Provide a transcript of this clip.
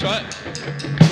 Try it.